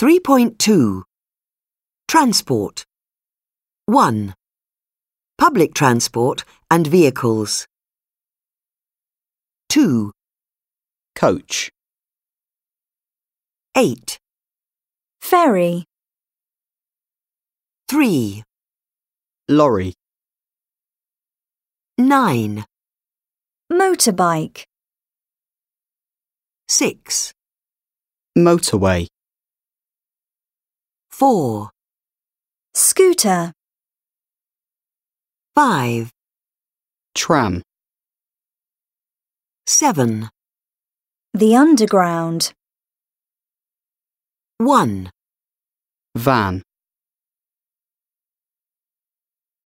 3.2 Transport 1. Public transport and vehicles. 2. coach, 8. ferry, 3. lorry, 9. motorbike, 6. motorway, 4. scooter, 5. tram, 7. the underground, 1. van.